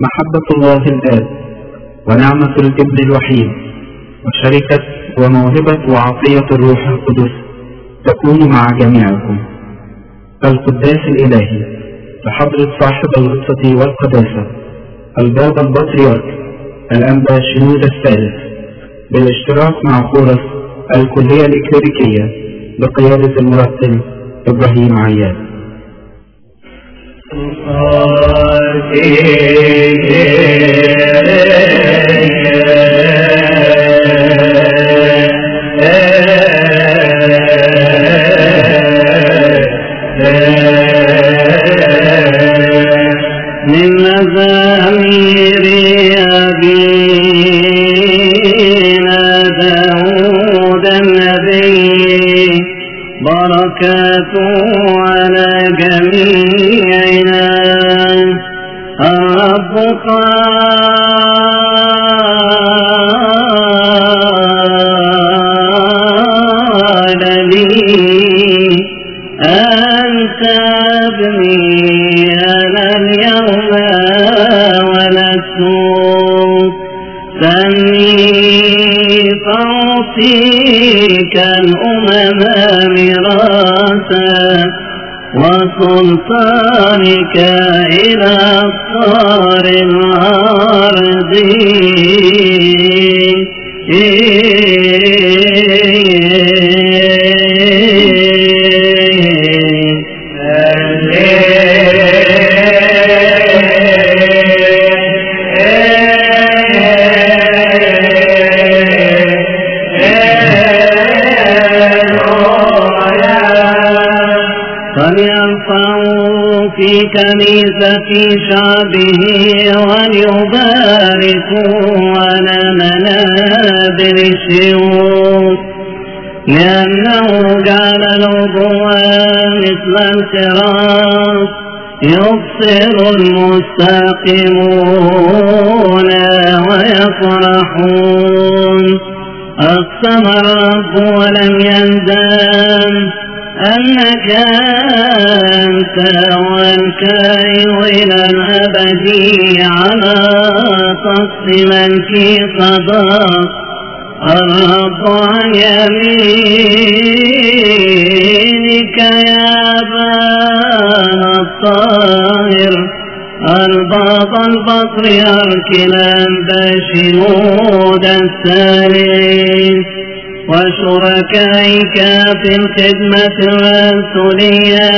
محبة الله الآب ونعمة الابن الوحيد وشركة وموهبة وعطية الروح القدس تكون مع جميعكم. القداس الإلهي بحضرة صاحب الغصة والقداسة البابا البطريرك الأنبا شنود الثالث بالاشتراك مع خورس الكلية الإكليريكية بقيادة المرتب إبراهيم عياد. من بركاته على جميعنا. الرب قال لي أنت ابني فأعطيك الأمم ميراثا وسلطانك إلى الصار الأرض فليرفعوا في كنيسة شعبه وليباركوا على منابر الشيوخ. لأنه جعل الوضوء مثل الفراش يبصر المستقيمون ويفرحون. أقسم الرب ولم يندم. أنك أنت والكائن إلى الأبد على قصد من في صداق الرب عن يمينك يا بان الطاهر البابا البطريرك الأنبا شنود الثالث وشركائك في الخدمة الرسولية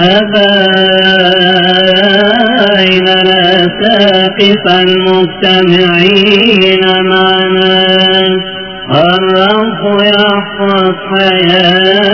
أبائنا الأساقف المجتمعين معنا. الرب يحفظ حياتكم.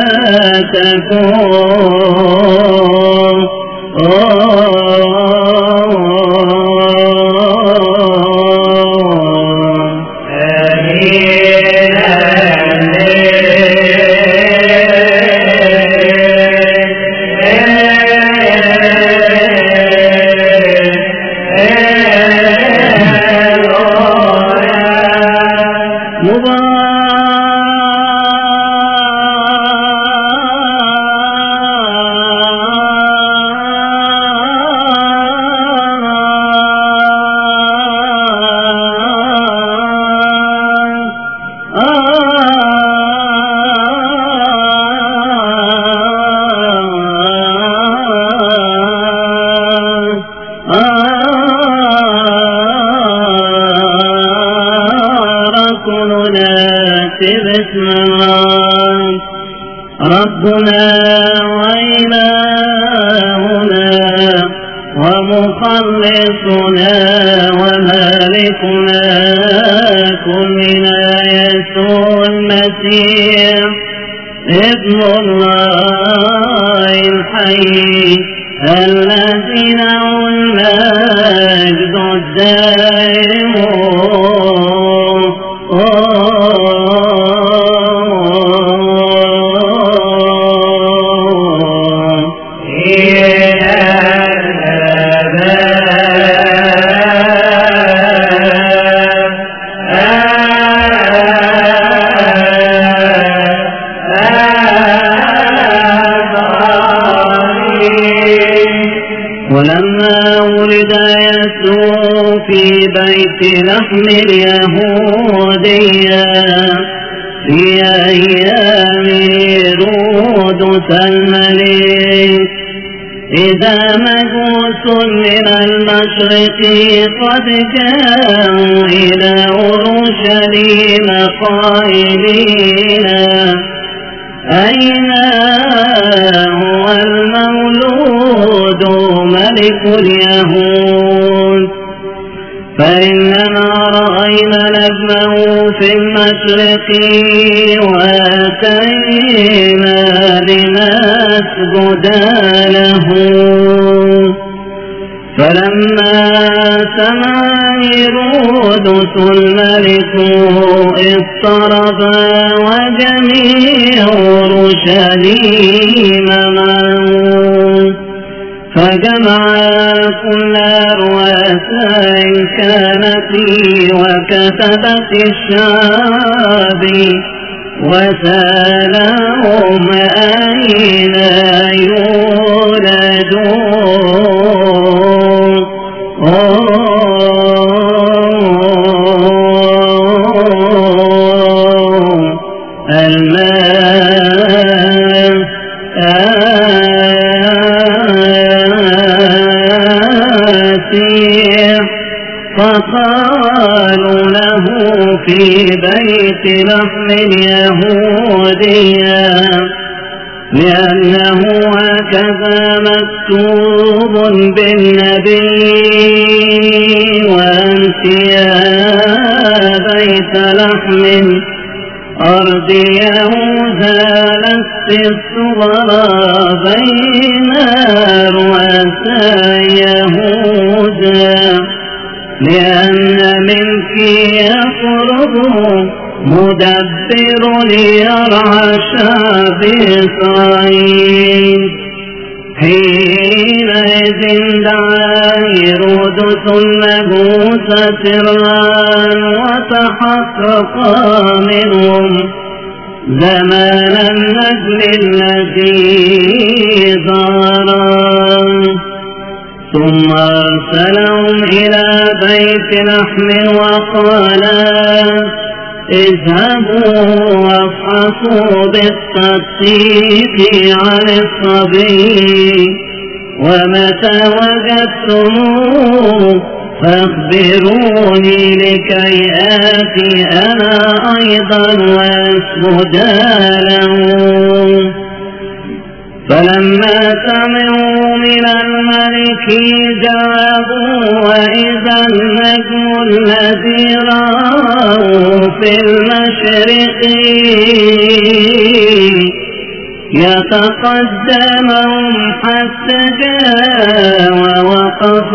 بيت لحم اليهودية في أيام هيرودس الملك إذا مجوس من المشرق قد جاءوا إلى أورشليم قائلين أين المشرق وأتينا لنسجد له. فلما سمع هيرودس الملك اضطرب وجميع اورشليم معه. فجمع كل رؤساء كانت وسالهم أين يولدون في بيت لحم اليهودية لأنه هكذا مكتوب بالنبي وأنت يا بيت لحم أرض يهوذا لست الصغرى بين رؤساء يهوذا لأن منك يخرج مدبر شعب إسرائيل حينئذ دعا هيرودس المجوس سرا وتحقق منهم زمان النجم الذي ظهر ثم أرسلهم إلى بيت لحم وقال اذهبوا وافحصوا بالتصديق عن الصبي ومتى وجدتموه فاخبروني لكي آتي أنا أيضا وأسجد له فلما سمعوا من الملك جابوا وإذا النجم الذي رأوا في المشرق يتقدمهم حتى جاء ووقف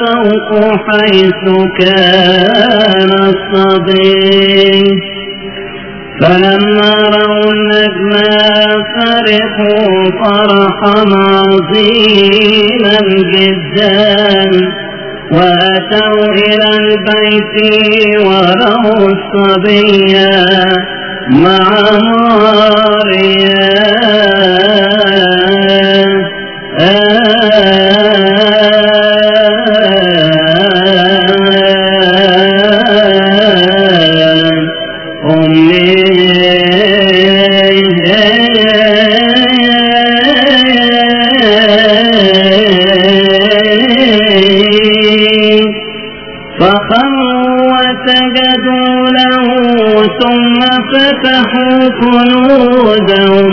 فوق حيث كان الصبي. فلما رأوا النجم فرحوا فرحا عظيما جدا وأتوا إلى البيت ورأوا الصبي مع فخروا وسجدوا له ثم فتحوا كنوزهم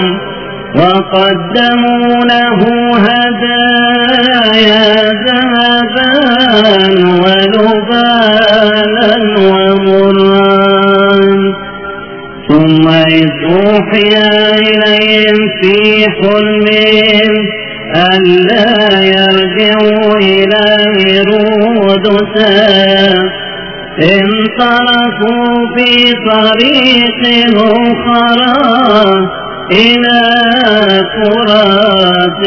وقدموا له هدايا ذهبا ولبانا ومرا ثم إذ أوحي إليهم في حلم ألا يرجعوا إلى هيرودس انطلقوا في طريق أخرى إلى فرات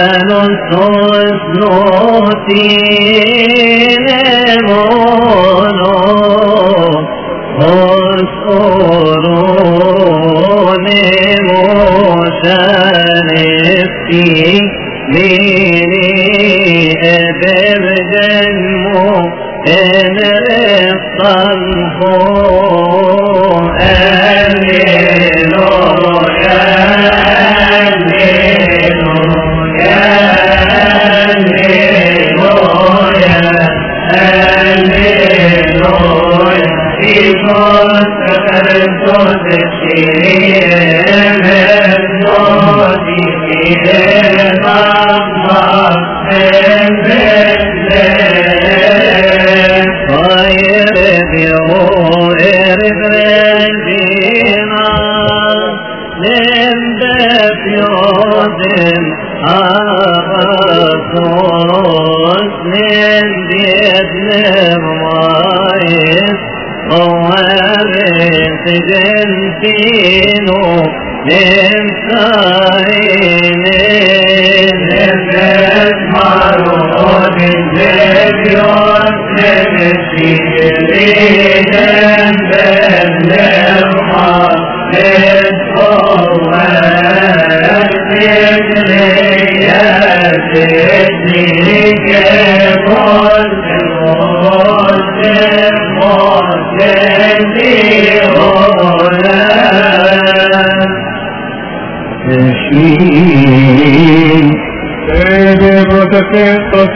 بان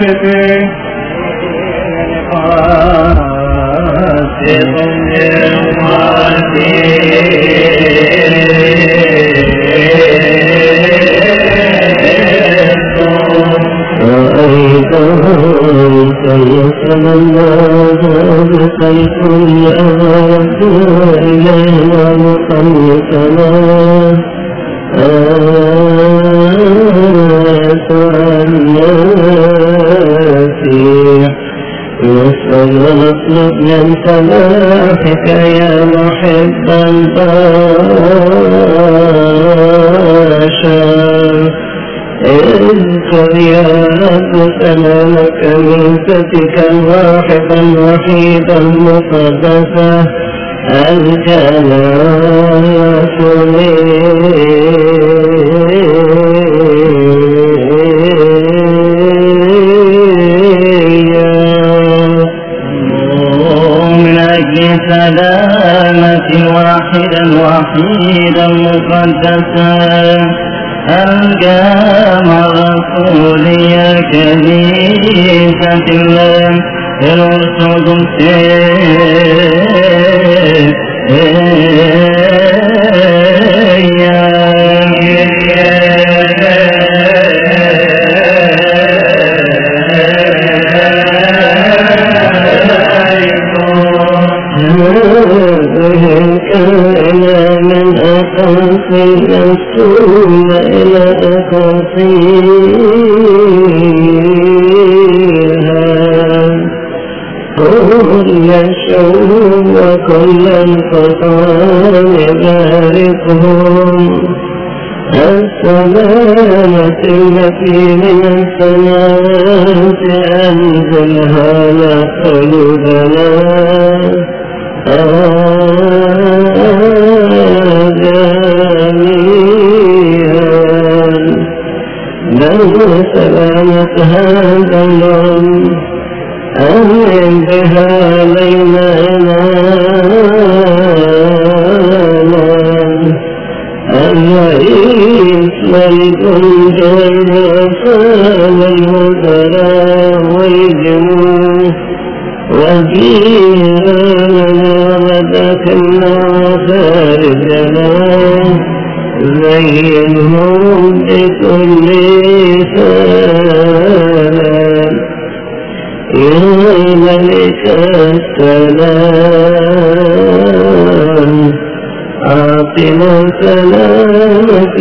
من سماحك يا محب البشر اذكر يا رب سلامك من ذاتك الواحد الوحيد المقدسة الجنة مقدسا. الجامع الرسول يا كنيسة الله الأرثوذكسية كل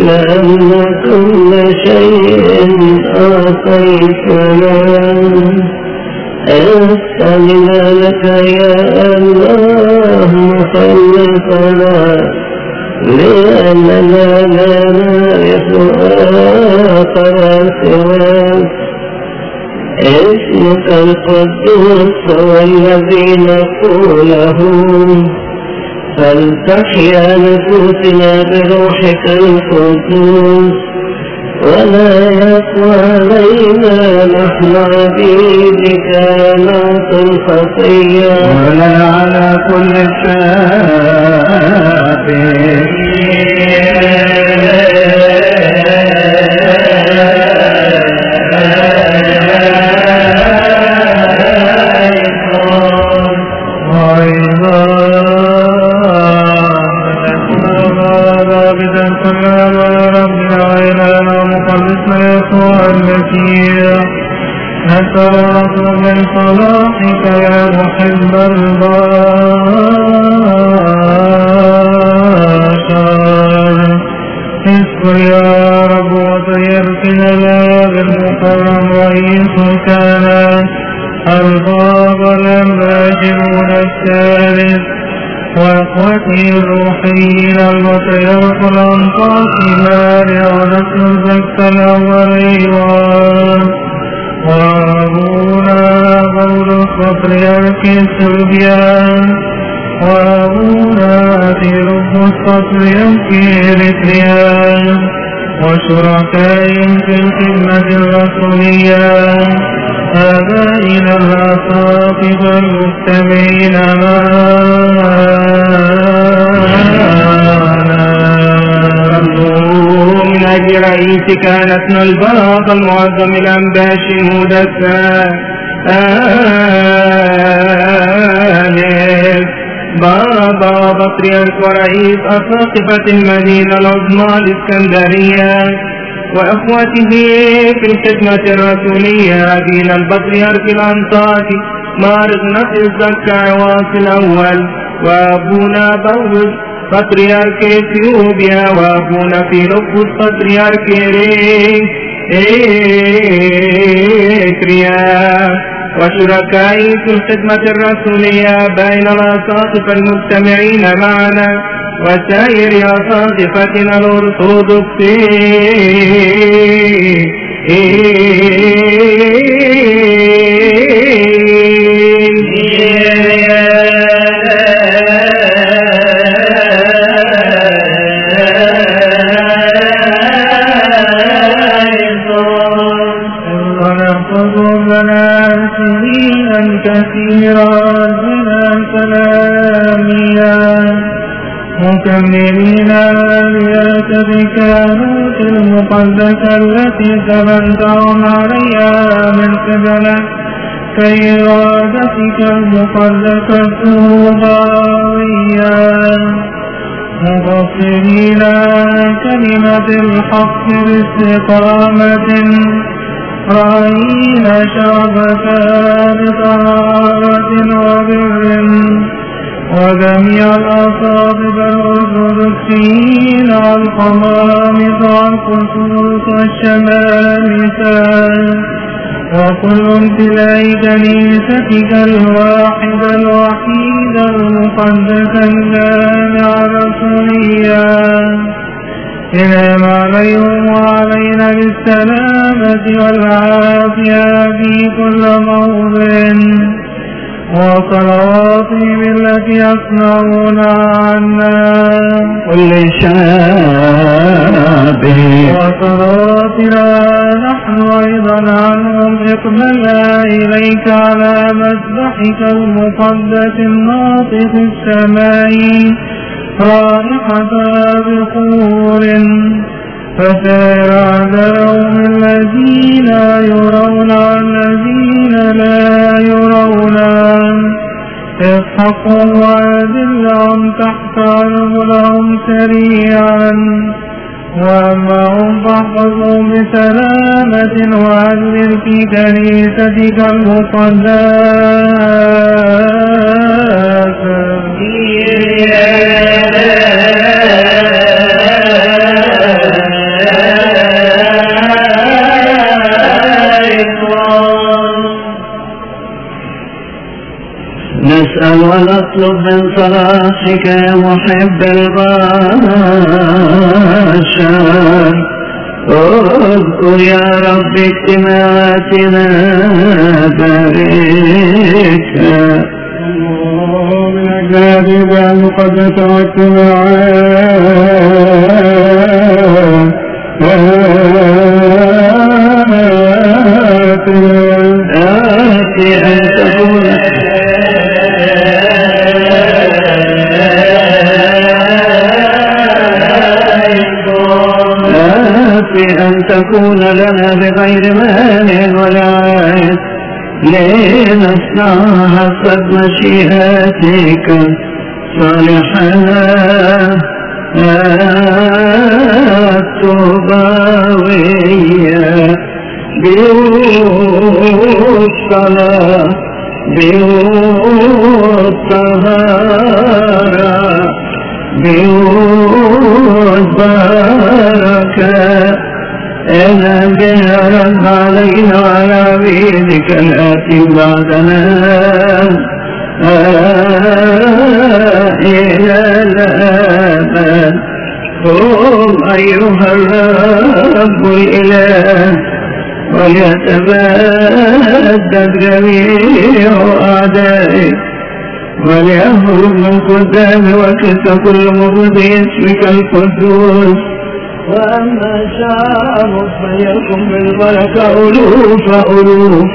لأن كل شيء أعطيتنا أسألنا لك يا الله مخلصنا لأننا لا نعرف آخر سواك اسمك القدوس والذي نقوله فلتحيا نفوسنا بروحك القدوس. ولا يقوى علينا نحن عبيدك موت الخطية ولا على كل نسألك من صلاحك يا محب البشر. اذكر يا رب وسيرسل لنا بالمكرم رئيس كان البابا الراجعون الثالث واخوته الروحيين المتيرق الانطاق مارع ونسل الزكت الاوليوان وابونا بولس بطريرك سلبيان وابونا تيروبوس بطريرك اريتريان وشركائهم في الخدمة الرسولية آبائنا الأساقف المستمعين معنا من أجل رئيس كانتنا البراق المعظم الأنباء شهود الثالث بابا بطريرك ورئيس أساقفة المدينة العظمى الإسكندرية وأخوته في الخدمة الرسولية أبينا البطريرك الأنطاكي مارق نفس الزكا عواص الأول وأبونا بولس بطريرك اثيوبيا وابونا فيلبس بطريرك اريتريا وشركائي في الخدمة الرسولية بين الأساقف المجتمعين معنا وسائر أساقفتنا ونحفظ الحق باستقامة رأينا شعبك بطهارة وبر وجميع الأصابع الأرثوذكسيين والقمامطة والخصوص والشمامسة وكل امتلاء كنيستك الواحد الوحيد المقدس الجامع الرسولية إنعم عليهم وعلينا بالسلامة والعافية في كل موضع وصلواتهم التي يصنعون عنا كل شاب وصلاتنا نحن أيضا عنهم اقبلها إليك على مسبحك المقدس الناطق السمائي رائحة بخور فسير أعداؤهم الذين يرون الذين لا يرون. اضحكوا وأذلهم تحت أرجلهم سريعا. وأما هم فاحفظوا بسلامة وأهل في كنيستك المقدسة. ونطلب من صلاحك يا محب البشر. اذكر يا رب اجتماعاتنا من أجل المقدسة واجتماعات آتي أن تكون أن تكون لنا بغير مال ولا عين. لنصنع حسب مشيئتك؟ صالحا التوباوية بيوت صلاة بيوت طهارة بيوت بركة أنا بها رب علينا بيدك الآتي بعدنا إلى الأبد قم أيها الرب الإله وليتبدد جميع أعدائك وليهرب من قدام وكس كل مبغض اسمك القدوس وأما شعبك فليكن بالبركة ألوف ألوف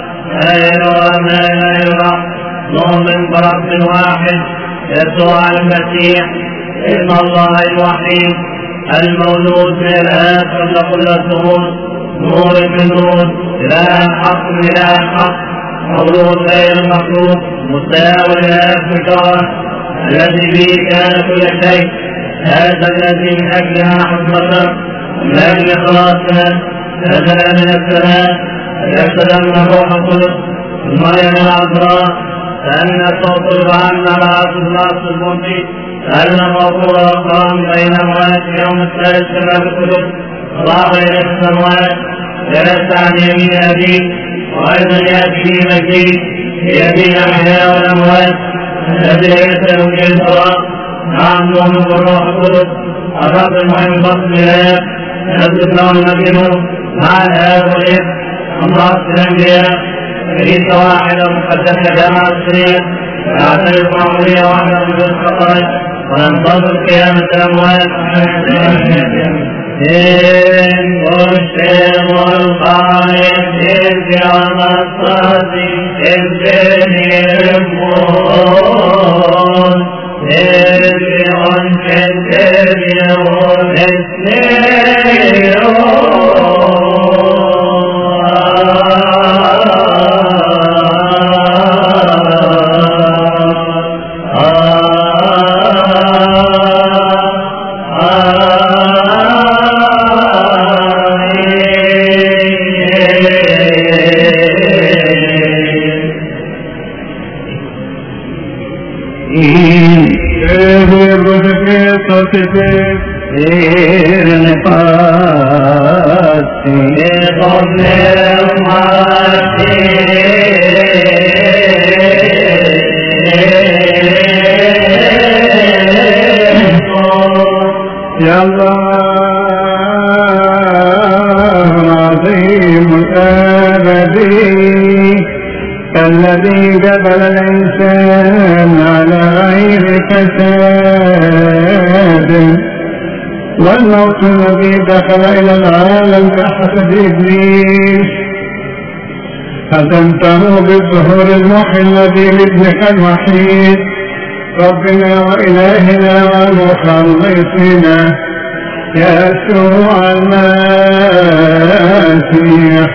لا يرى ما لا يرى نؤمن برب واحد يسوع المسيح ابن الله الوحيد المولود من الآب قبل كل الظهور نور من نور إله حق من إله حق مولود غير مخلوق مساوي للأفكار الذي به كان كل شيء هذا الذي من أجلها حكمته من أجل خلاصنا نزل من السماء يقتدم الروح القدس مريم العذراء فأن صوت البعن على عبد الله المنتي فأن موقور وقام بين أموات يوم الثالث كما بالقدس وضع إلى السماوات. جلس عن يمين أبيه وأيضا يأتي في مجيد بيمين الأحياء والأموات الذي يرسل في الفراغ نعم نؤمن بالروح القدس. الرب المهم بطن الآب نزل له المجنون مع الآب والابن الله الأنبياء كنيسة واحدة مقدسة جامعة السرية نعترف معمولية واحدة بدون خطايا وننتظر قيامة الأموات إن مسلم الخالق ارجع مصادي ابني الموت ارجع كالتبيع سفر والموت الذي دخل إلى العالم كحسد إبليس. ختمته بالظهور المحي الذي لابنك الوحيد؟ ربنا وإلهنا ومخلصنا يسوع المسيح.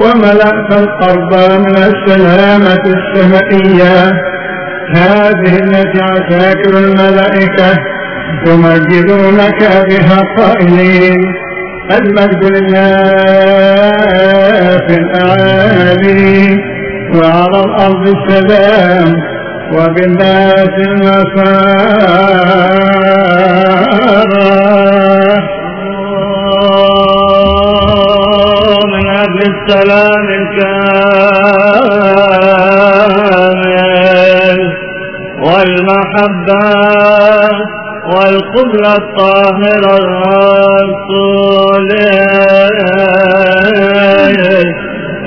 وملأت الأرض من السلامة السمائية. هذه التي عساكر الملائكة يمجدونك بها قائلين المجد لله في الأعالي وعلى الأرض السلام وبالناس المسار من أجل السلام الكامل والمحبة والقبلة الطاهرة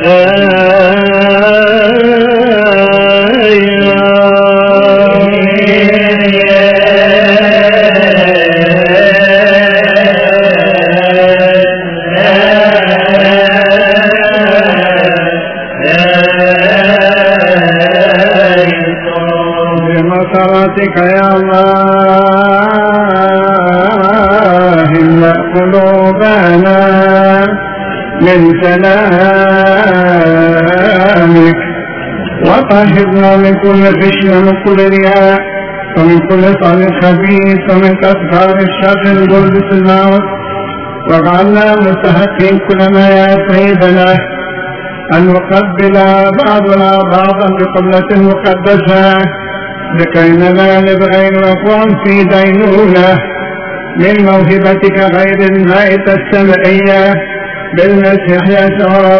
بمسرتك من سلامك وطهرنا من كل كل رياء ومن كل صالح خبيث ومن كثار الشر الجلد الموت واجعلنا مستحقين كل ما سيدنا. أن نقبل بعضنا بعضا بقبلة مقدسة. لكي ننال بغير وقوع في دينونة من موهبتك غير المائتة السمعية. بالمسيح يسوع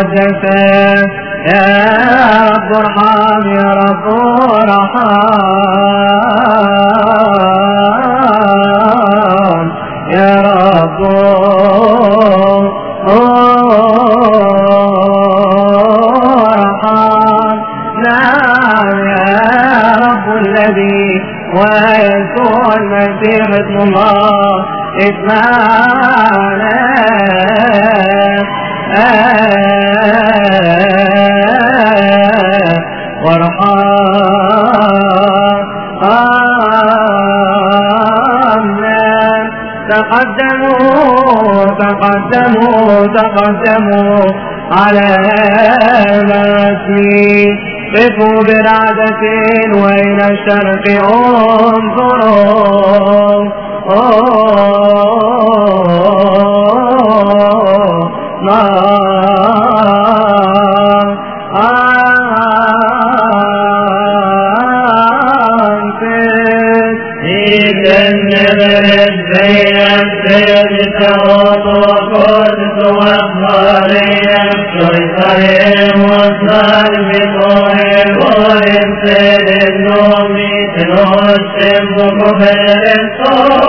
مقدسة. يا رب أرحم يا رب ارحم يا رب ارحم نعم يا رب الذي ويسوع المسيح الله اسمعنا تقدموا تقدموا تقدموا على مسي قفوا برعدة وإلى الشرق انظروا تذكر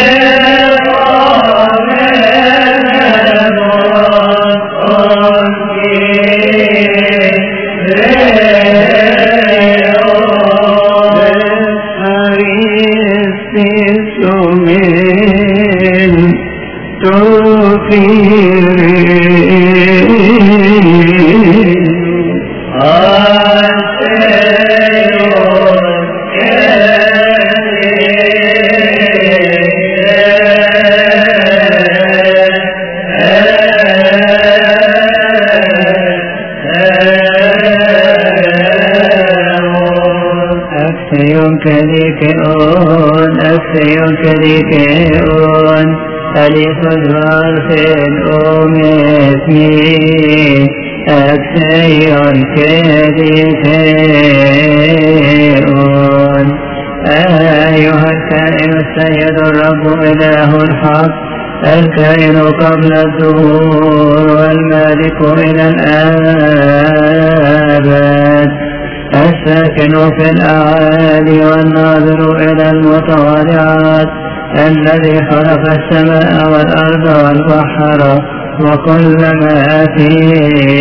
خلق السماء والأرض والبحر وكل ما فيها.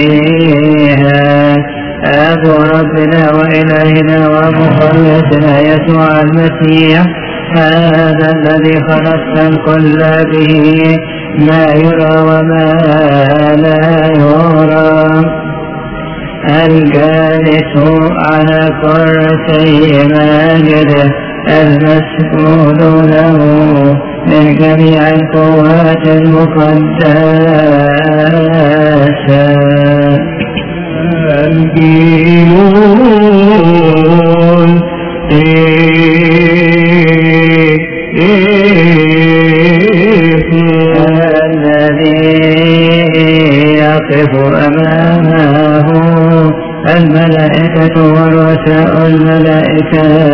أبو ربنا وإلهنا ومخلصنا يسوع المسيح. هذا الذي خلقت الكل به. ما يرى وما لا يرى. الجالس على كرسي ماجده المسؤول له. من جميع القوات المقدسة. الجيلون الذي يقف أمامه الملائكة ورؤساء الملائكة.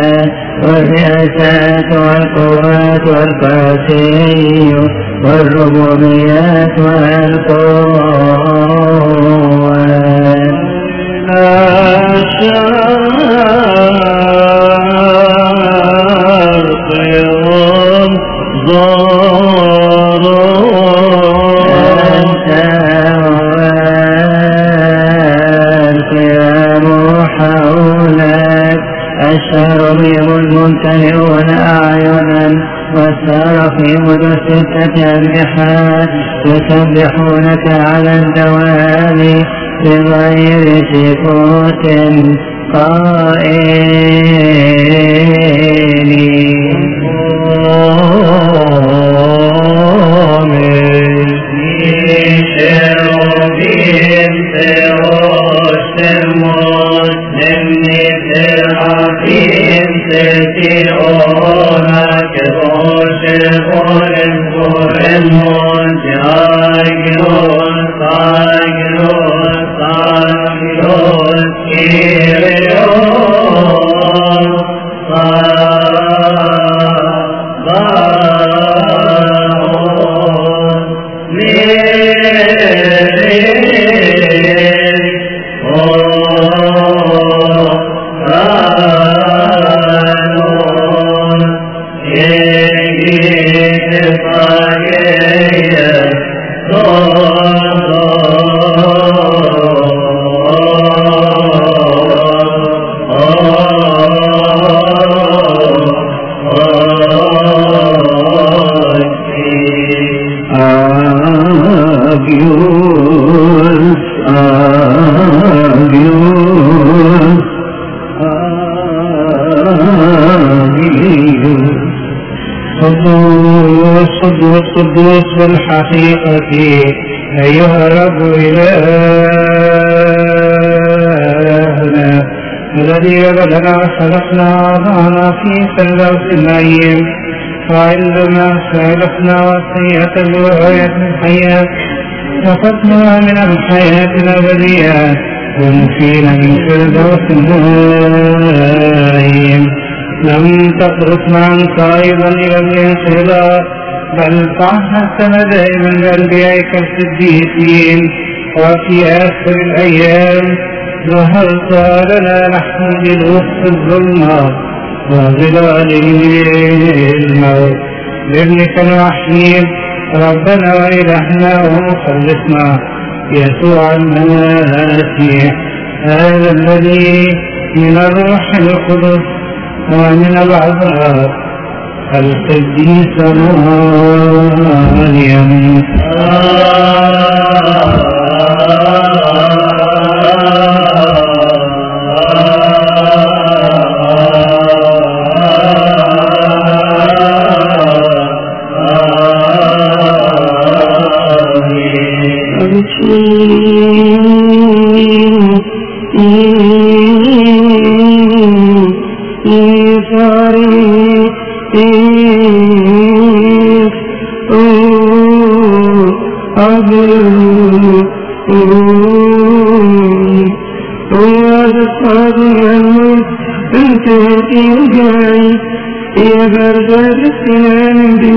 بالحقيقة أيها الرب إلهنا الذي بدنا خلقنا وضعنا في فردوس النعيم وعندما خلقنا وصية الوهية الحياة وفتنا من الحياة الأبدية. ونسينا من فردوس النعيم. لم تتركنا عنك أيضا إلى الانحدار. بل تعهدتنا دائما بأنبيائك الصديقين وفي آخر الأيام ظهرت لنا نحن بوسط الظلمة وظلال الموت بابنك الوحيد ربنا وإلهنا ومخلصنا يسوع المسيح هذا الذي من الروح القدس ومن العذاب الذي ثمانيا آه. القديسة مريم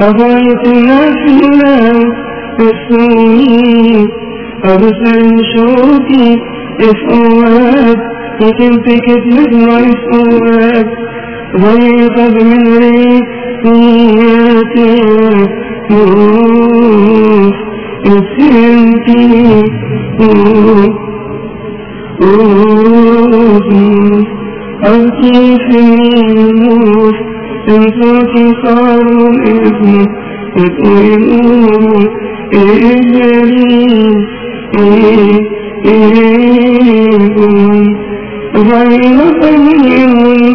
أضيت الناس الآن السوء أبسل شوقي إفؤاد وتمسك مثل إفؤاد ضيقت من ريحياتي روح اسمتي روحي أبكي في النور انفاك صار الاسم يطيرون إجري إيهم غير قليل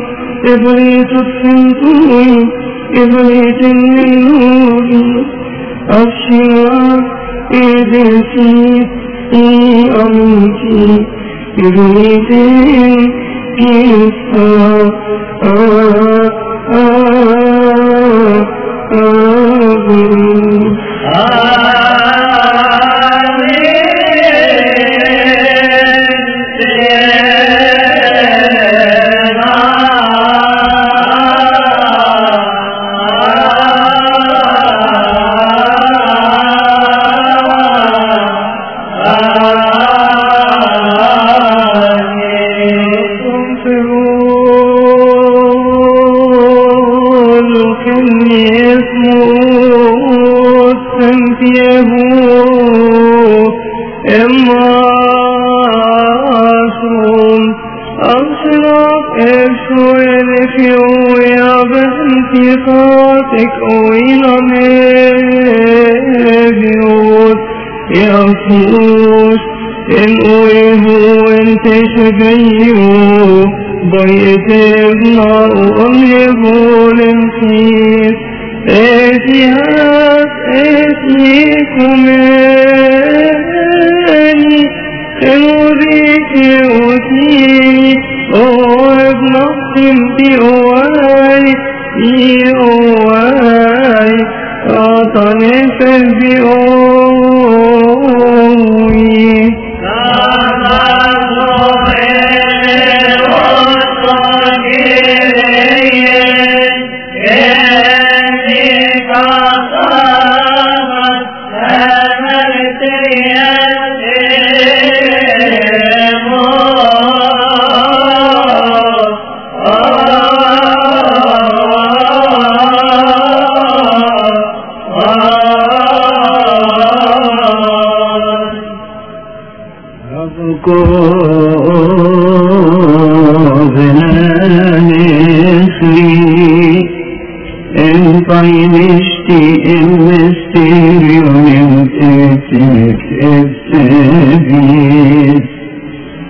إبريت السنتون إبريت النور أبشر إبريتي أمتي إبريت كيسا يفوت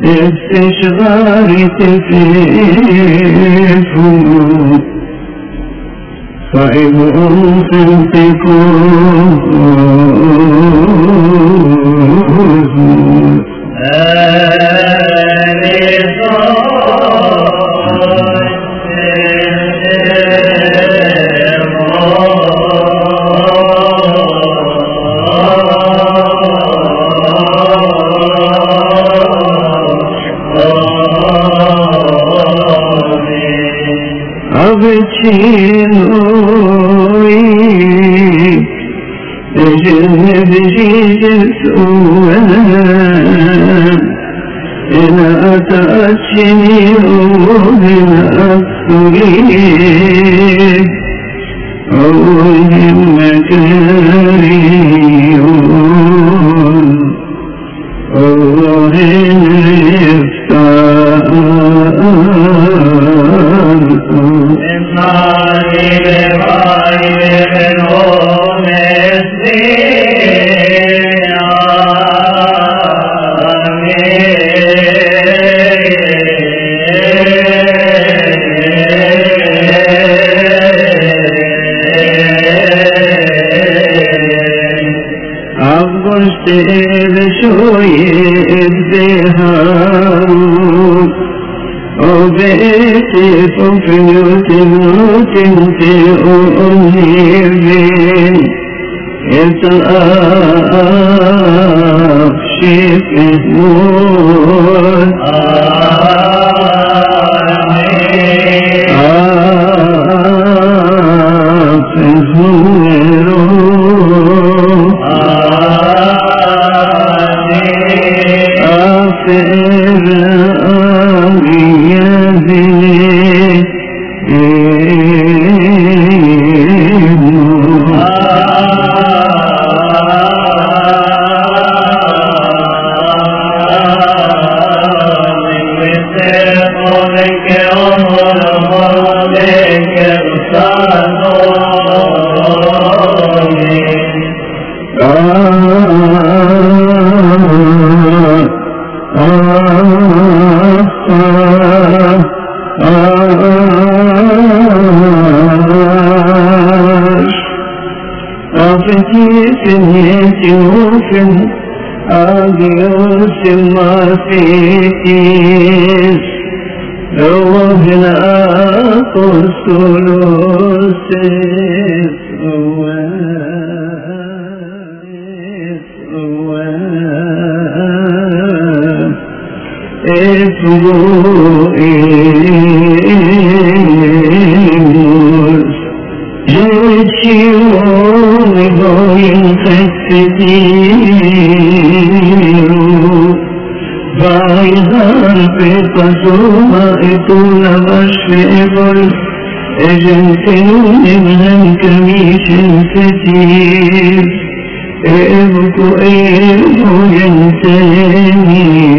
استشغال تفيفون Adios mafitis روحنا قرصلوس Pasuma itu labas fi'ibul Ejentin minhan kamishin katir Ebku ebu yenteni nubi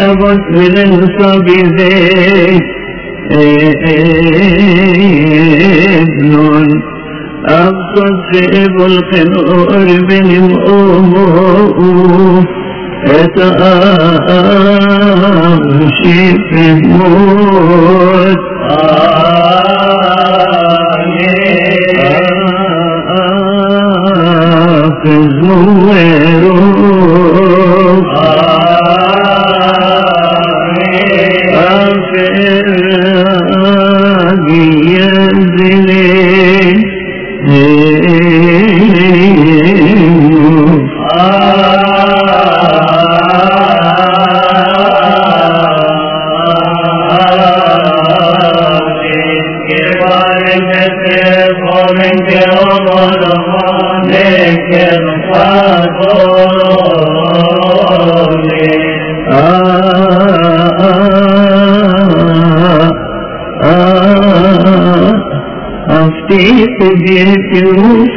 أبد من الصبي ابن أبصد سيب الخنور بهم أمه أتأمشي في الموت.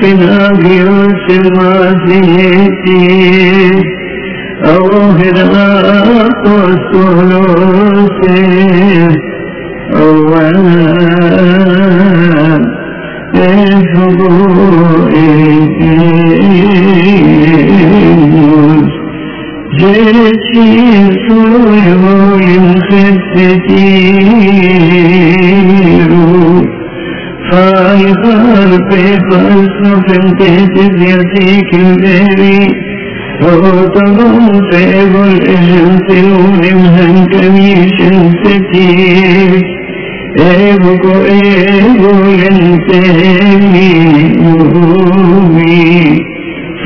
روحنا بيوت المازيتي أوهنا والسلوسي تجزيتك البري وطبعا فيض الإجنس ومنها كميش ستير ابقو ابو ينتهي نومي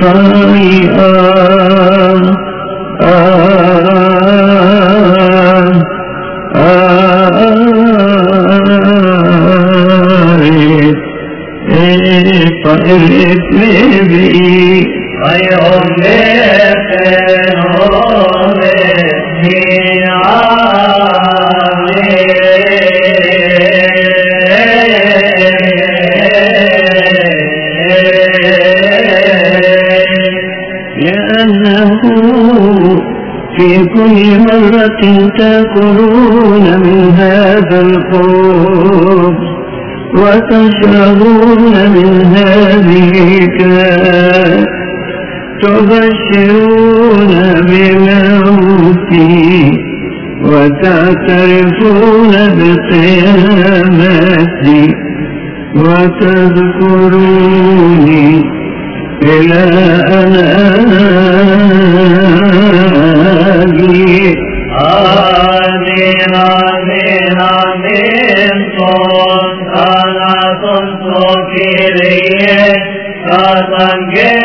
فاي آه آه فإرت بي لأنه تأكلون من هذا الخبز وتشربون من هذه الكاس تبشرون بموتي وتعترفون بقيامتي وتذكروني إلى أن آجي آمين صوت أنا صوت كيريه Katangenomi,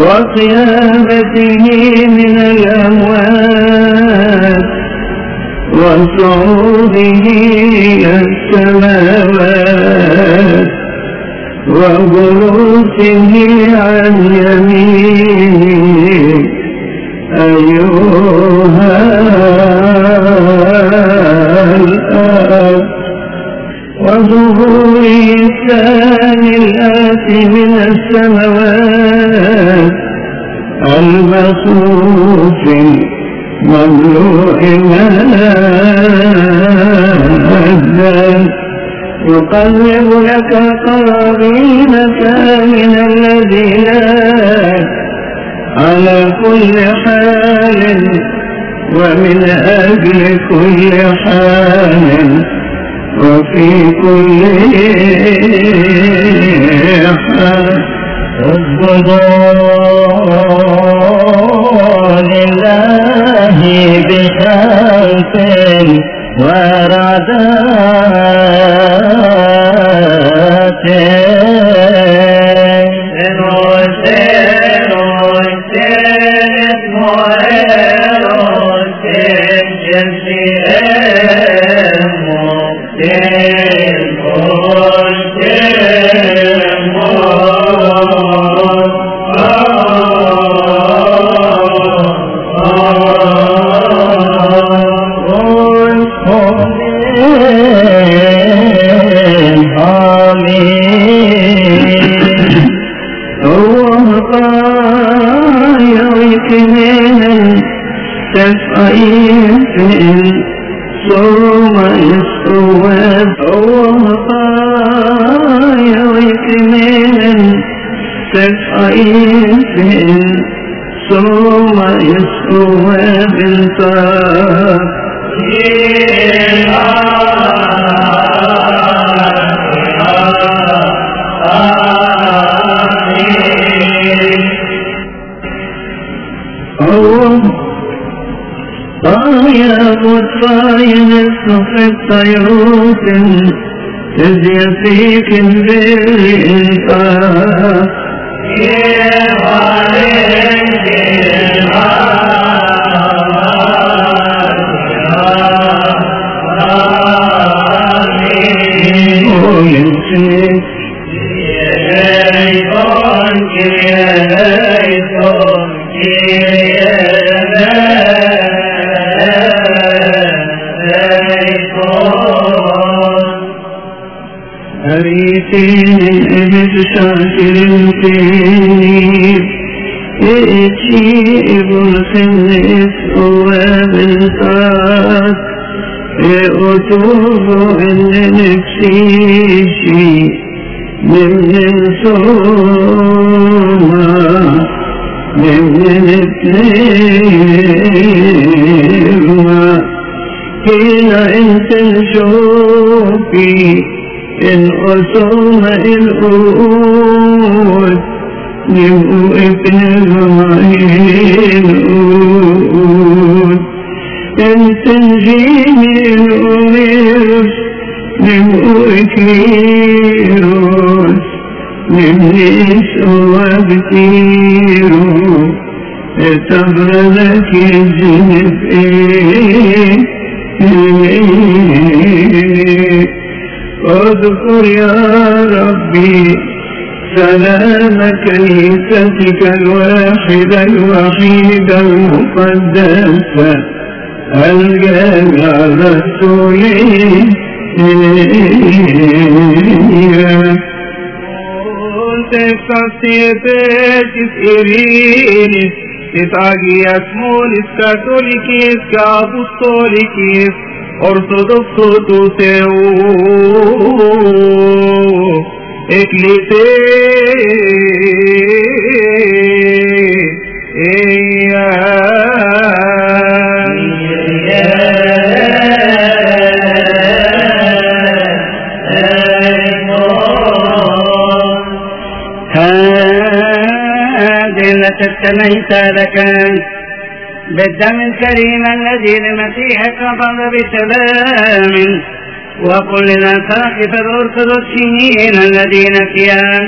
وقيامته من الأموات وصعوده السماوات وجلوسه عن يمينه أيها وظهوره الثاني الآتي من السماوات المصروف مملوء مادا يقلب لك قرابينك من الذي لا على كل حال ومن أجل كل حال. وفي كل حال اسجدوا لله بخوف ورجاء اذكر يا ربي سلام كنيستك الواحدة الوحيدة المقدسة الجامع رسولي Thank you. Itagiasmolis, católicos, apostólicos, ortodoxos tu seu eclite ea ابتليت لك بالدم الكريم الذي لمسيحك قبل بسلام. وقل للأساقفة الأرثوذكسيين الذين فيها.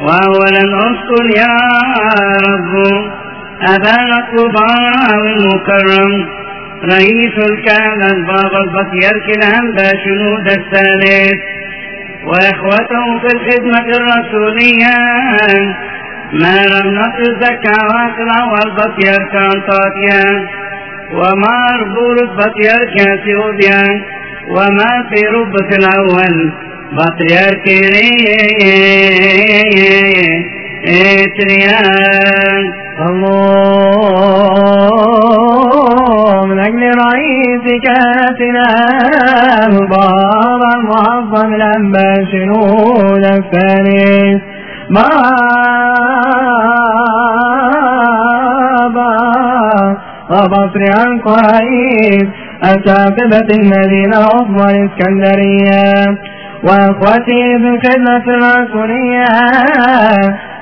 وأولا أسكن يا رب أبانا الطوبان المكرم. رئيس الكهنة بابا البطيرك الأنبا شنود الثالث. وإخوته في الخدمة الرسولية. لم نقل زكاة والبطيرك أنطاكيا وما أربورك بطيرك أثيوبيا وما في ربة الأول. بطيرك إتريان الله من أجل رئيس كاتنا البابا المعظم الأنبا شنود الثالث بابا وبطريرك رئيس أساتذة المدينة عظمى الإسكندرية وأخوتي في الخدمة الرسولية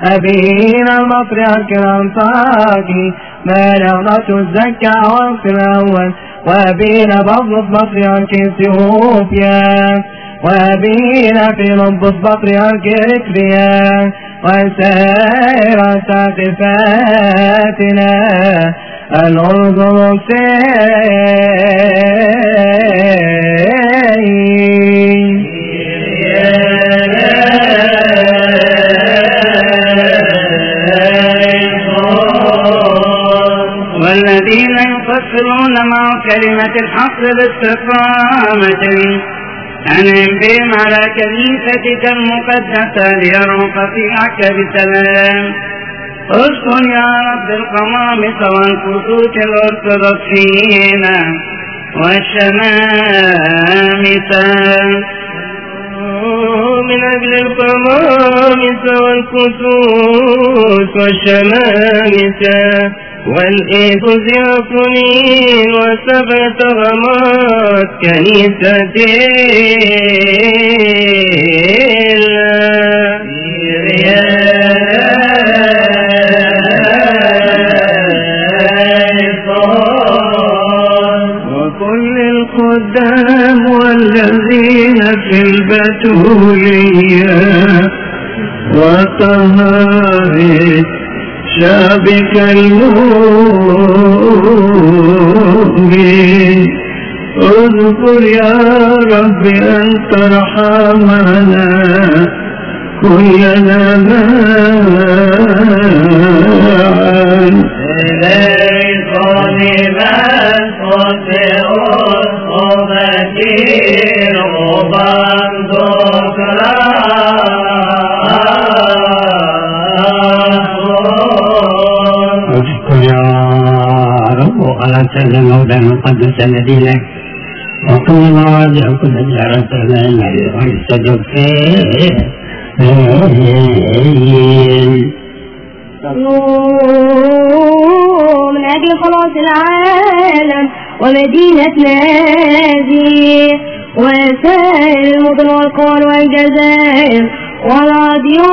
أبينا المطريرك الأنطاكي بلغة الزكاة وقت الأول. وأبينا بضلة بطريرك إثيوبيا. وأبينا في لبس بطريرك إريتريا وسائر ساقفاتنا الأرثوذكسيين والذين يفسرون مع كلمة الحق باستقامة أنعم على كنيستك المقدسة ليروا قطيعك بسلام اسكن يا رب القمامسة والخطوط الأرثوذكسيين والشمامسة من أجل القمامس والكسوس والشمامسة والإيكوزياكونين وسبعة غمات كنيسة وكل الخدام والذين في البتولية وطهارة شعبك المؤمن. اذكر يا رب أن ترحمنا كلنا معا. اذكر على المولى المقدس الذي لك. وكل مواضع كل جارة لنا ويستجب من أجل خلاص العالم ومدينة نازي وسائر المدن والقرى والجزائر وراديو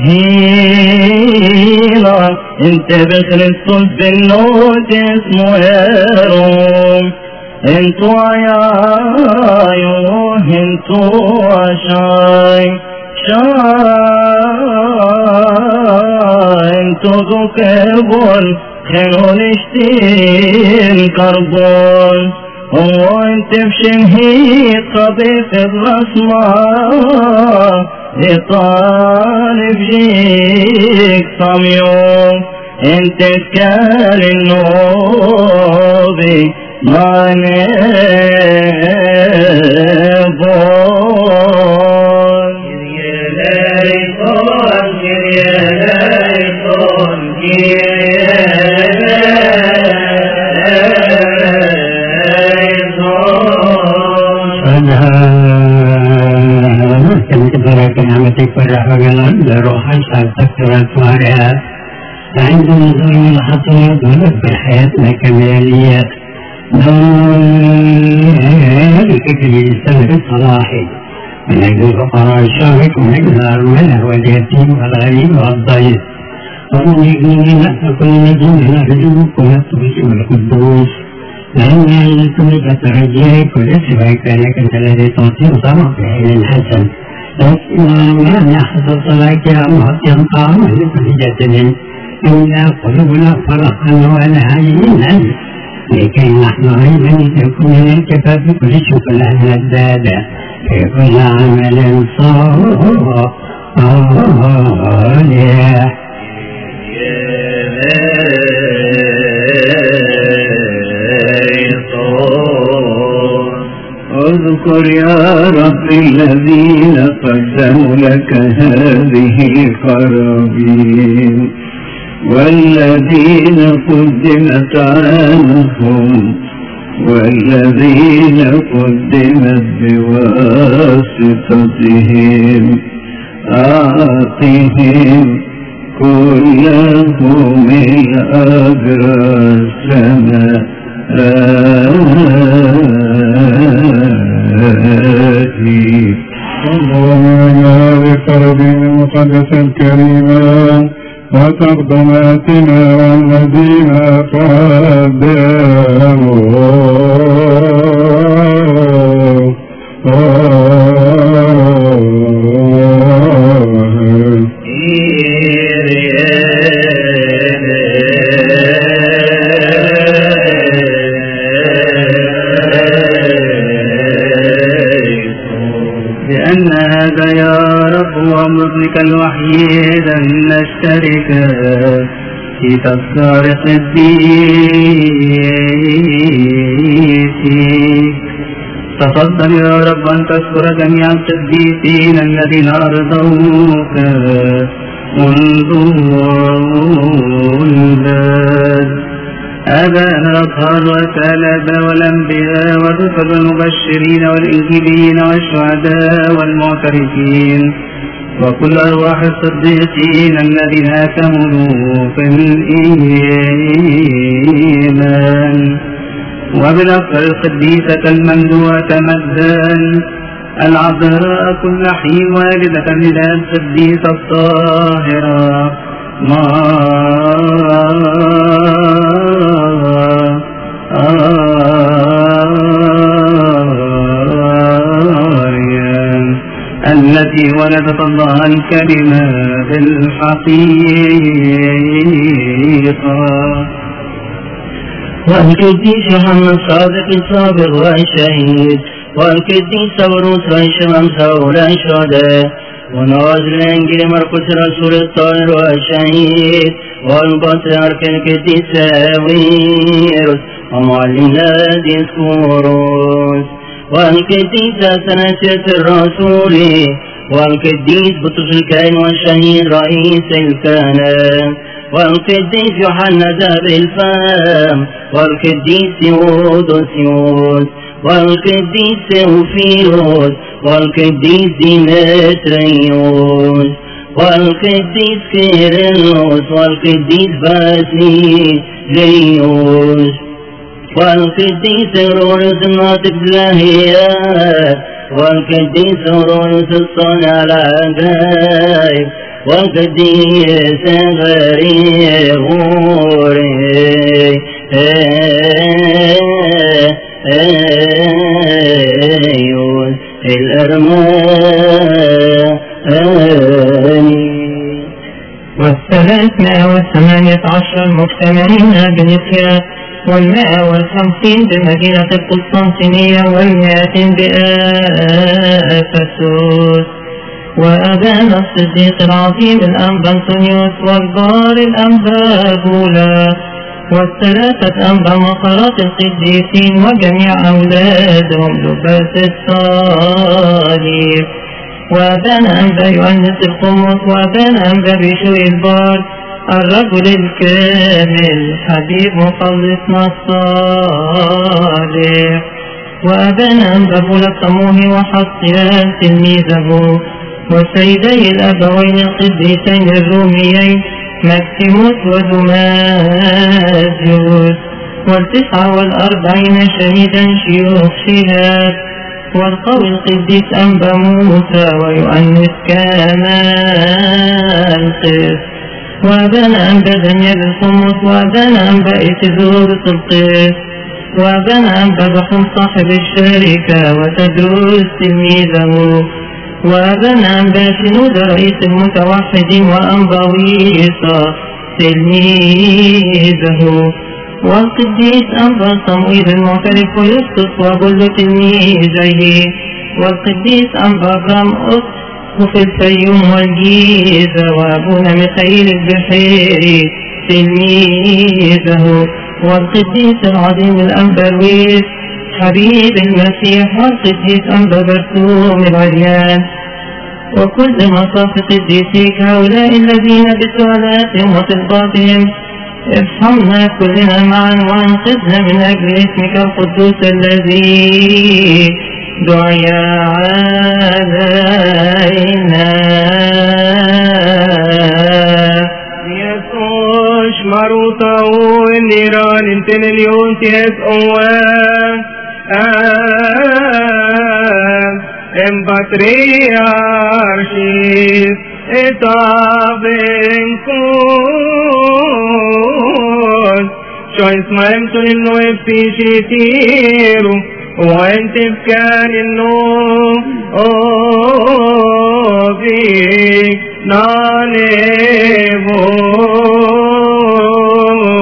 هيلا انت بخريستوس بالنوت اسمه هيروم. انتو عيايو انتو عشاي. شاي. انتو ذو كربون خلو نشتين كربون. هو انت بشنهي قبيف الرسمة. سي سمي هن تي ما ماني كنت برك نعمتك والرحمة لروحا سألتك وارها عند نزول الحصاد ولد بحياتنا كماليات ذلك في سبب صلاحي من أجل ومن أجل الأرملة واليتيم والغريب والضيف ومن أجل نفس كل نجم نرجوك ونطبك والقدوس لأن يلتمك ترجيك ولسبك لك أنت الذي تعطي في عين الحسن لكن يحصل صلاك يا معطي طعام لكل جسد إلا قلوبنا فرحا ونهاينا لكي نحن أيضا تكون الكفاف كل شكر لدادا في كل عمل صالح اذكر يا رب الذين قدموا لك هذه القرابين والذين قدمت عنهم والذين قدمت بواسطتهم. أعطهم كلهم الأجر मथां सं का दाची नदी न प تفضل يا رب أن تذكر جميع القديسين الذين أرضوك. منذ ولدت آباءنا الأطهار والثلاثة والأنبياء والرسل والمبشرين والإنجيليين والشهداء والمعترفين. وكل أرواح الصديقين الذين كملوا في الإيمان وبالأفكار القديسة الممدوحة مجدا العذراء كل حين والدة لله القديسة الطاهرة. مريم التي ولدت الله الكلمة بالحقيقة. والقديس محمد صادق الصابر والشهيد والقديس سوروس وإشمام سورا شهداء ونوازل الإنجيل مرقس رسول الطاهر والشهيد والبطريرك القديس ساويرس ومعلمنا ديسكوروس والقديس سنسية الرسول والقديس بطرس الكائن والشهيد رئيس الكهنة. والقديس يوحنا ذهب الفم والقديس يودوسيوس والقديس سوفيروس والقديس ديمتريوس والقديس كيرلس والقديس باسيليوس والقديس رولس الناطق بالله والقديس رولس الصانع العجائب والقديس غريغوري ايوس الارماني والثلاثمائة والثمانية عشر مجتمعين بنسيا والمائة والخمسين بمدينة القسطنطينية والمائتين بأفسوس. وأبانا الصديق العظيم الأنبا أنطونيوس والبار الأنبا بولا والثلاثة أنبا مقرات القديسين وجميع أولادهم لباس الصليب وأبانا أنبا يؤنس القمص وأبانا أنبا بشوي البار. الرجل الكامل حبيب مخلصنا الصالح وأبانا بولا الطموح وحصيان تلميذه وسيدي الأبوين القديسين الروميين مكسيموس ودماجوس والتسعة والأربعين شهيدا شيوخ شهاد والقوي القديس أنبا موسى ويؤنس كمال قس وأبانا أنبا دانيال الخمس وأبانا أنبا إتزورس القس وأبانا أنبا بحم صاحب الشركة وتدرس تلميذه وأبانا أنبا شنود رئيس المتوحدين وأنبويصة تلميذه والقديس أنبا صمويل المعترف ويسقط وكل تلميذيه والقديس أنبا برام وفي الفيوم والجيزة وأبونا ميخائيل البحيري تلميذه والقديس العظيم الأنبرويس حبيب المسيح والقديس أنبا برسوم العريان وكل مصاف قديسيك هؤلاء الذين بسؤالاتهم وطلباتهم ارحمنا كلنا معا وأنقذنا من أجل اسمك القدوس الذي دعي علينا. يسوش مروتا والنيران انتن اليوم تهز أوان. آم بطريارشيس اتابن كون. شويس ما يمتن انه يفتيشي تيرو وانت بكان انه اوفيك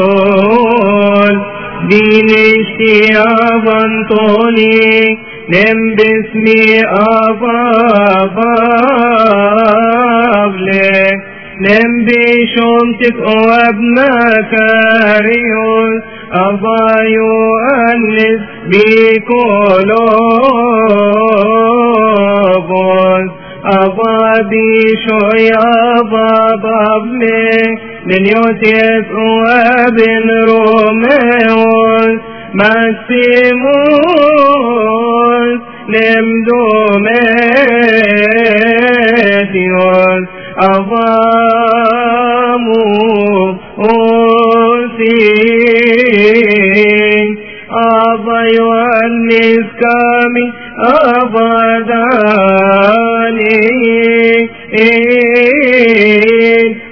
نانيبون دين اشتياب انطوني نم باسمي ابابابلك نم بشمتك وابنك ريوس أبا يؤنس بكلوبون أبا بشوي أبا بابلي من يوسف وابن روميوس ماكسيموس نمدوميتيوس أبامو يؤنس كامي أبداني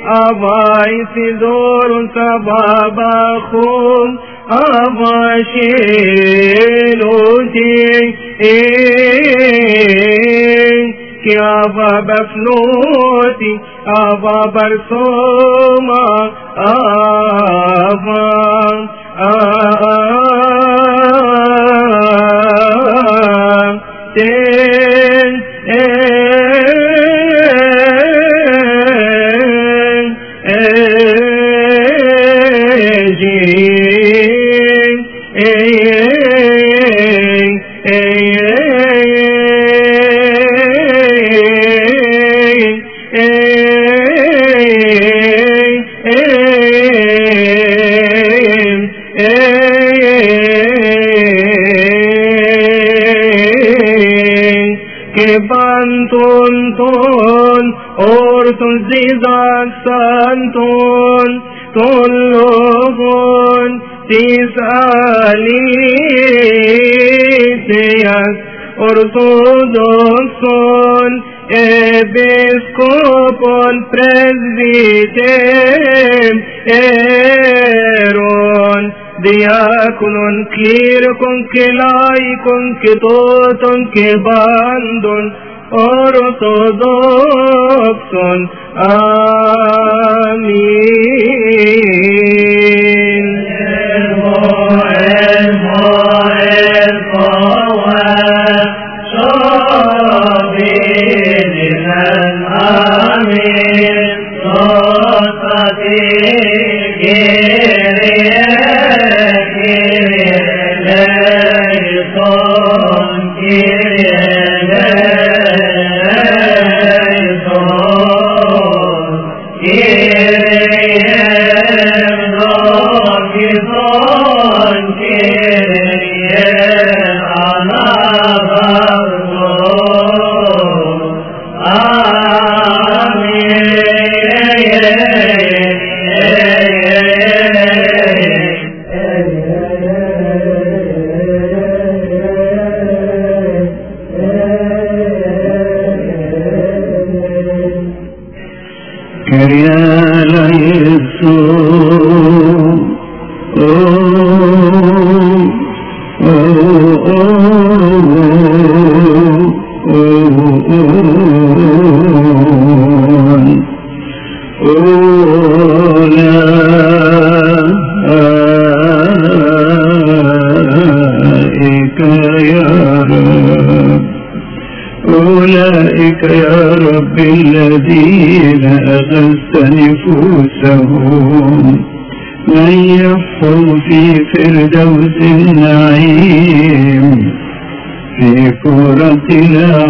أبا يسدور سبابكم أبا شيلوتي كي معجزات أنتم تطلبون تسألي سياس أرثوذكسون episcopon presbytem eron diaconon clericon celaicon cetoton cebandon ortodoxon. Amin.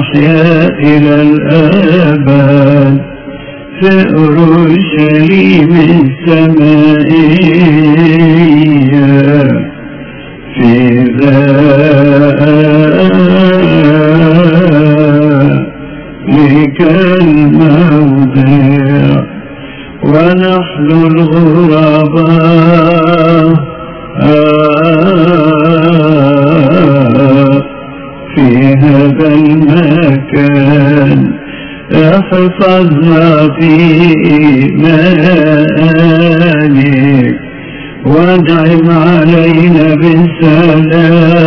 الأحياء إلى الآباد في أورشليم السمائية احفظنا في مالك وانعم علينا بالسلام.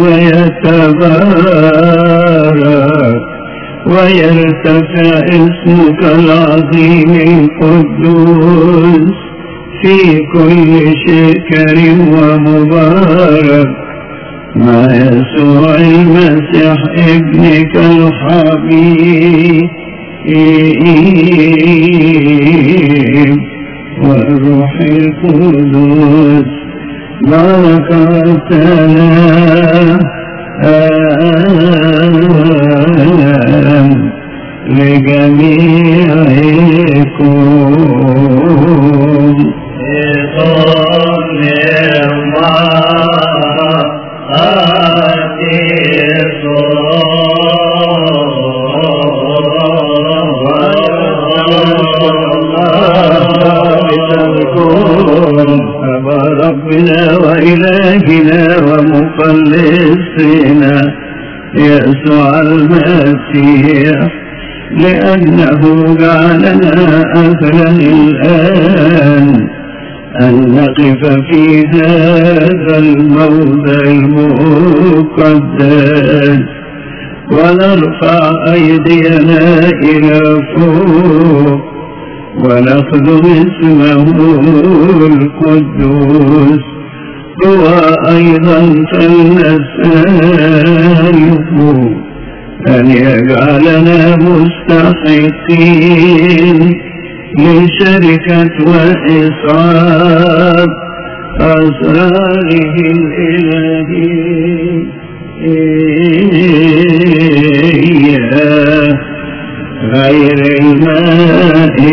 ويتبارك ويرتفع اسمك العظيم القدوس في كل كريم ومبارك. مع يسوع المسيح ابنك الحبيب. والروح القدس بارك لنا لأنه جعلنا أهلا الآن أن نقف في هذا الموضع المقدس ونرفع أيدينا إلى فوق ونخدم اسمه القدوس. هو أيضا فلنسأله أن يجعلنا مستحقين لشركة وإسعاد أسراره الإلهية غير المائتة.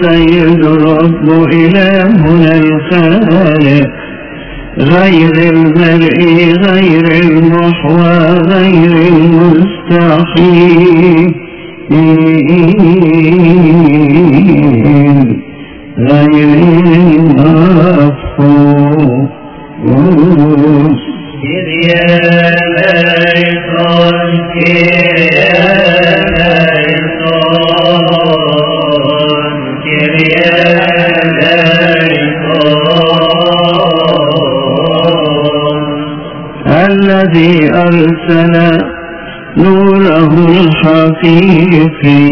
السيد رب إلهنا الخالق. غير المرئي غير المحوى غير المستحيل. الذي أرسل نوره الحقيقي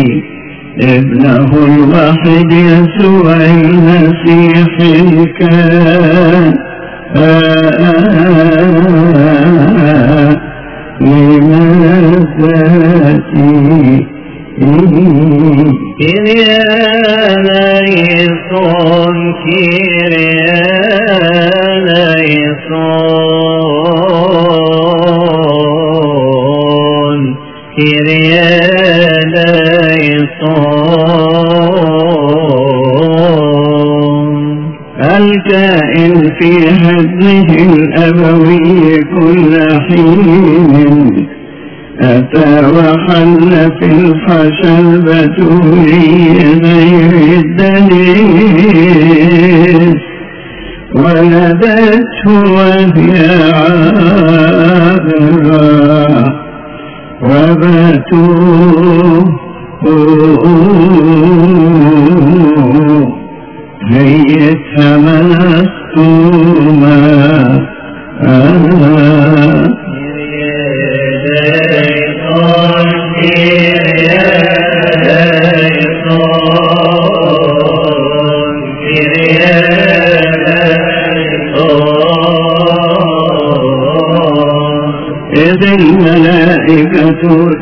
ابنه الواحد يسوع المسيح كان لماذا؟ Kyrieleison, Kyrieleison, الكائن في هدمه الأبوي كل حين أتى وحل في الحشا البتولي غير الدليل. ولدته وهي عابرة وبتوه هيتها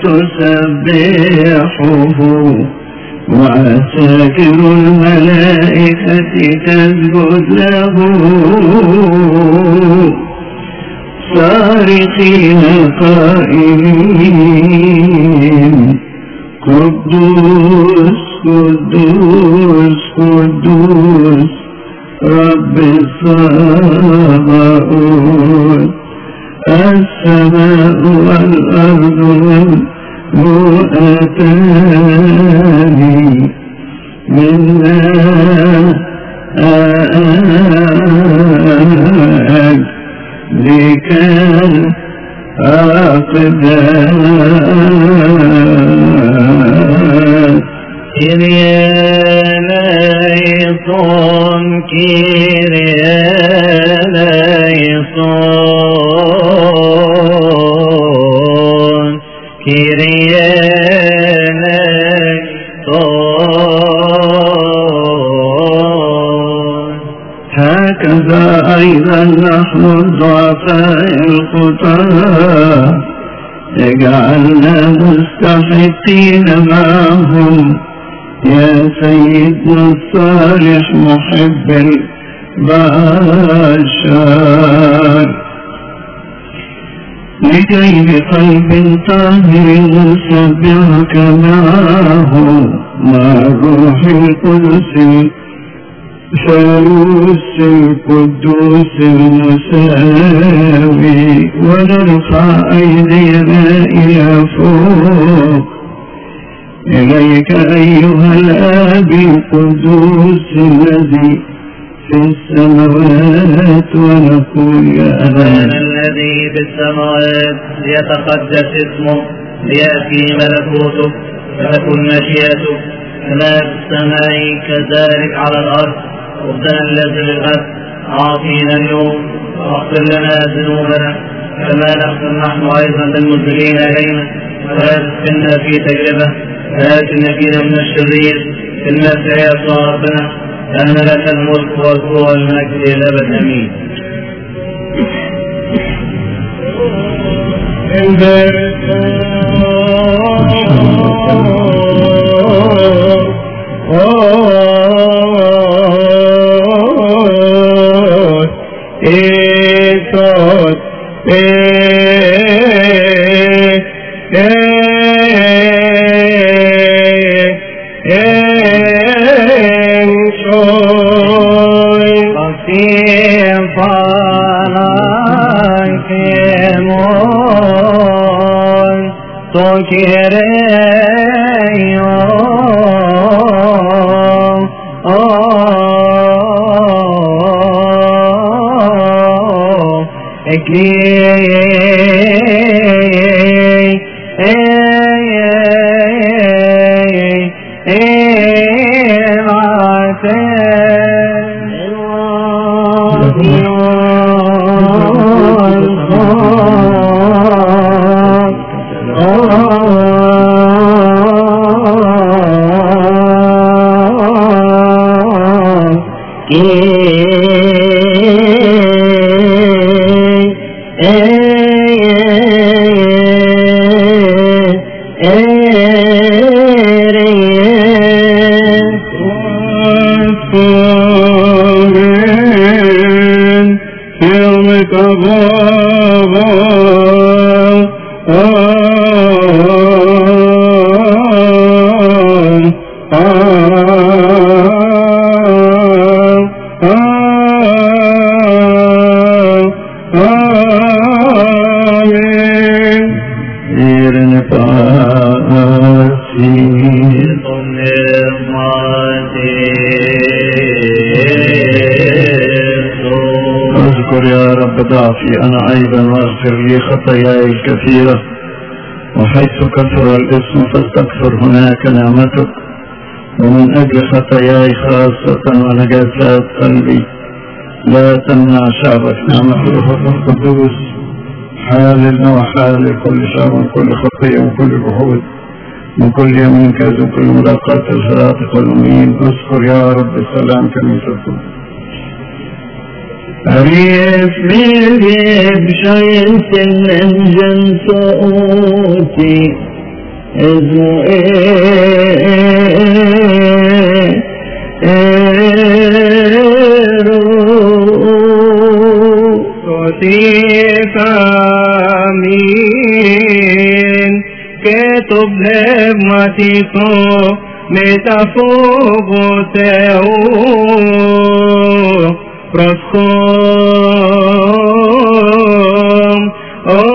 تسبحه وعساكر الملائكة تسجد له. صارخين قائلين قدوس قدوس قدوس رب السماوات السماء والأرض ملؤتان منا ذيك الأقداس معهم يا سيدنا الصالح محب البشر. لكي بقلب طاهر نسبحك معه مع الروح القدس ثالوث القدوس المساوي ونرفع أيدينا إلى فوق. إليك أيها الآب القدوس الذي في السماوات ونقول يا أبانا الذي في السماوات ليتقدس اسمه ليأتي ملكوته فتكن مشيئته كما في السماء كذلك على الأرض. خبزنا الذي للغد أعطينا اليوم واغفر لنا ذنوبنا. كما نغفر نحن أيضا للمسلمين إلينا. ولا تدخلنا في تجربة لكن نجينا من الشرير المسيح يسوع ربنا لأن لك الملك والقوة والمجد إلى الأبد آمين اذكر رب ضعفي أنا أيضا وأغفر لي خطاياي الكثيرة وحيث كثر الاسم فاستغفر هناك نعمتك. ومن أجل خطاياي خاصة ونجاسات قلبي لا تمنع شعبك نعمة روحك القدوس. حالنا وحال كل شعب وكل خطية وكل جهود من كل يوم كذب وكل ملاقاة الصراط مين. اذكر يا رب شيء من جنس ريف ريف شيخ الأنجم سؤوتي إذ صوتيك آمين كتب نعمتك متفوق تهون Prasko oh.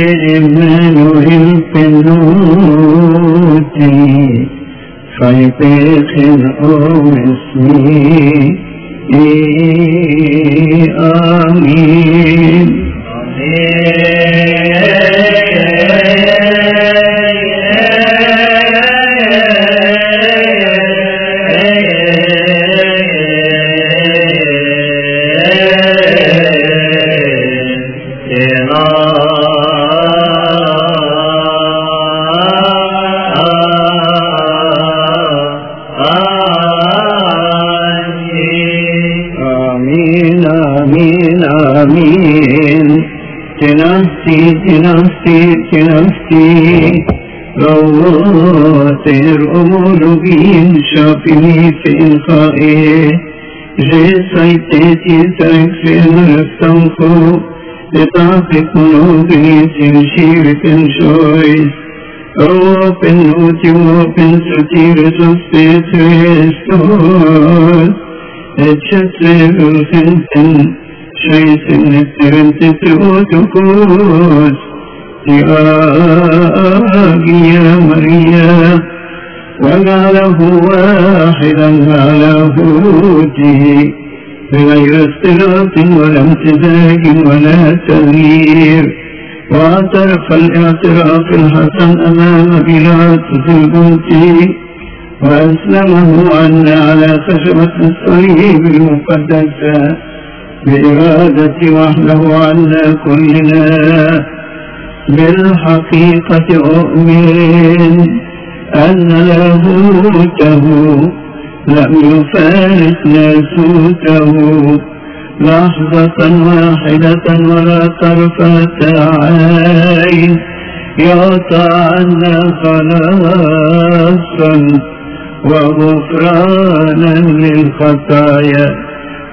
Fente Emmanuel penuti, fai pechen شافني في إلقائه جسيتي تكفي رفتنخو لتعطي قلوبي تمشي بكنشويس Open ut open sotir sus Kristus اتشتر وسنتن شيء سنترنت تروتكوس تياغي يا مريم وجعله واحدا على هوته بغير اختلاط ولا امتزاج ولا تغيير. واعترف الإعتراف الحسن أمام بلاطس البنتي وأسلمه عنا على خشبة الصليب المقدسة. بإرادة وحده عنا كلنا. بالحقيقة أؤمن. أن لاهوته لم يفارق ناسوته لحظة واحدة ولا طرفة عين. يعطى عنا خلاصا وغفرانا للخطايا.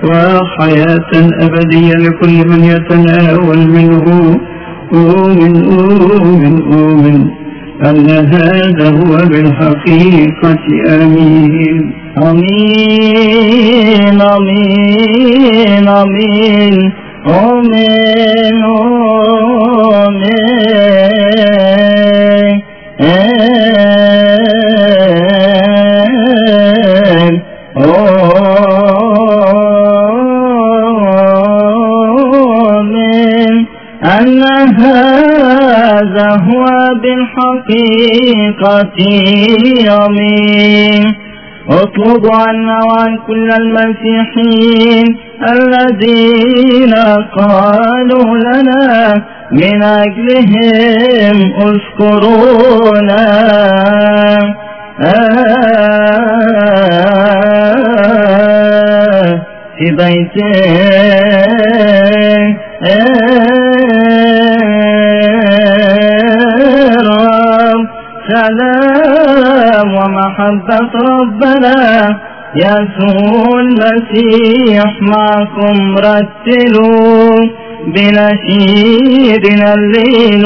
وحياة أبدية لكل من يتناول منه. أؤمن أؤمن أؤمن أن هذا هو بالحقيقة أمين. آمين آمين آمين. آمين آمين. أن هذا هو بالحقيقة آمين اطلب عنا وعن كل المسيحيين الذين قالوا لنا من أجلهم اذكرونا. آه في بيتك. سلام ومحبة ربنا يسوع المسيح معكم رتلوا بنشيدنا الليل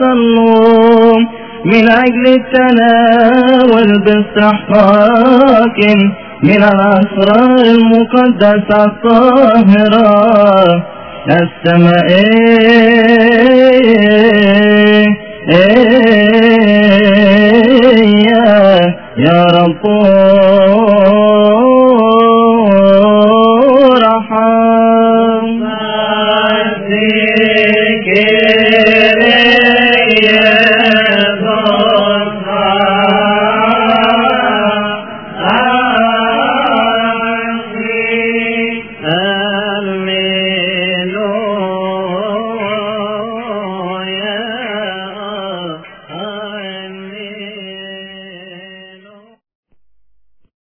صلوا من أجل التناول باستحقاق من الأسرار المقدسة الطاهرة السمائية يا رب